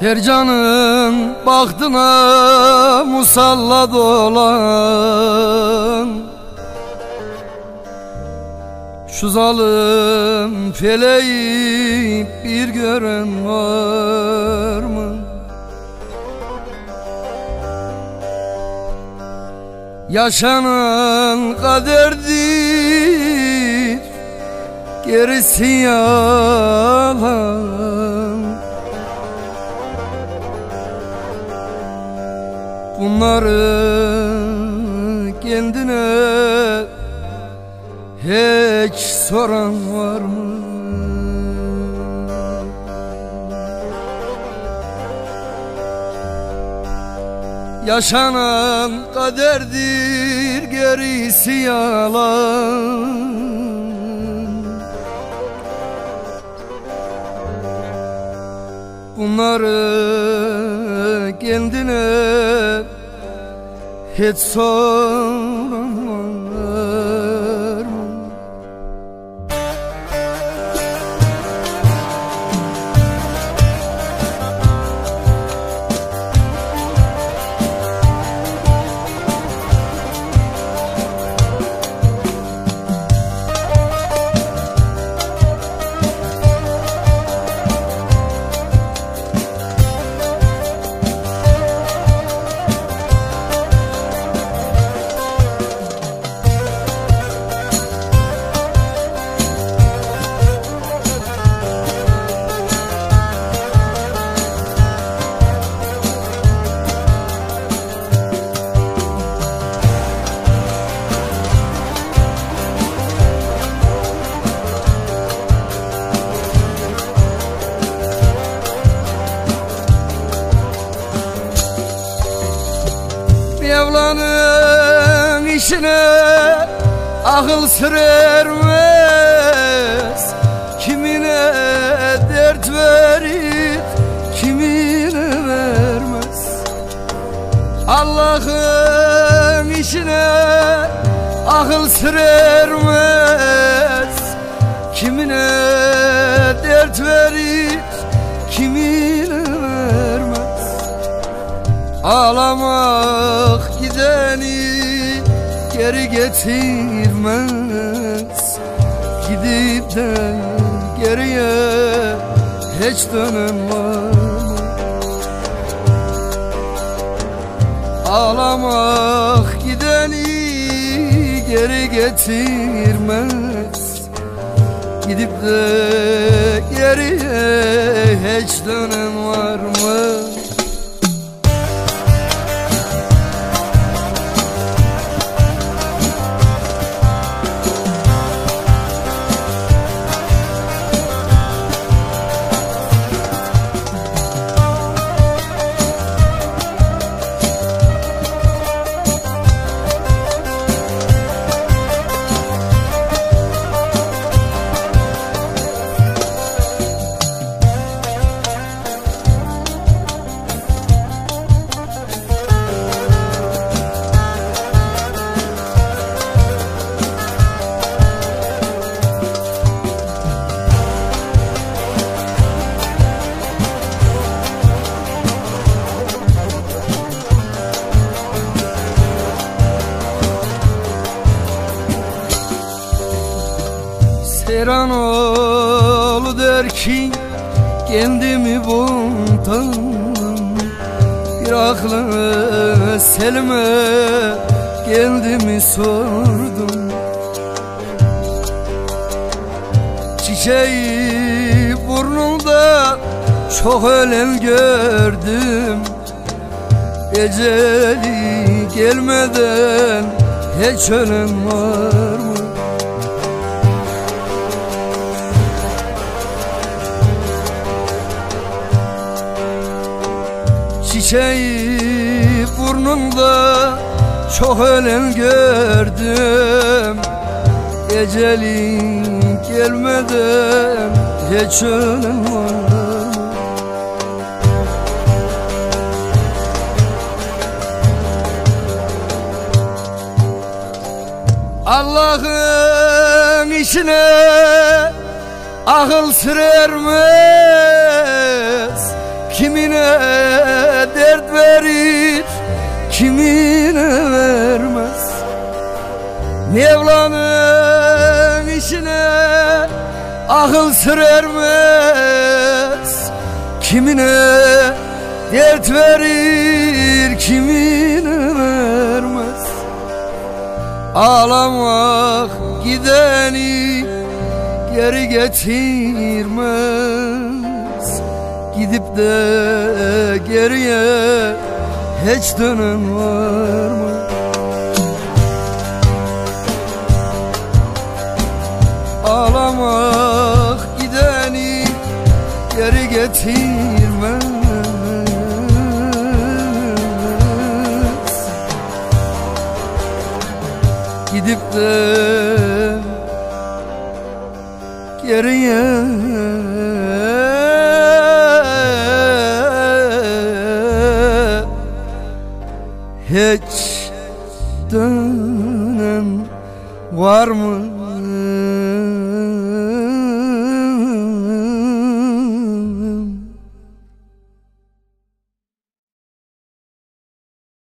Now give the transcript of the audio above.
Her canın bahtına musallat olan Şu zalim feleği bir gören var mı? Yaşanan kaderdir Gerisi yalan Bunları kendine hiç soran var mı? Yaşanan kaderdir gerisi yalan Bunları kendine. Hiç soran Mevla'nın işine akıl sır ermez Kimine dert verir, kimine vermez. Allah'ın işine akıl sır ermez Kimine dert verir, kimine vermez. Gideni geri getirmez Gidip de geriye hiç mı? Ağlamak gideni geri getirmez Gidip de geriye hiç dönen var mı? Seranoğlu der ki kendimi bundan Bir aklı selime kendimi sordum. Çiçeği burnumda çok ölen gördüm. Eceli gelmeden hiç ölen var Çiçeği burnunda çok ölen gördüm Ecelin gelmeden hiç ölen var mı? Allah'ın işine akıl sır ermez Kim kimine dert verir Kimine vermez. Mevla'nın işine akıl sır ermez. Kimine dert verir kimine vermez. Ağlamak gideni geri getirmez Gidip de geriye hiç dönen var mı? Ağlamak gideni geri getirmez Gidip de geriye hiç dönen var mı?